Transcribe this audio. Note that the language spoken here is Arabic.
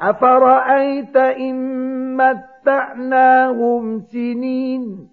أفرأيت إن متعناهم سنين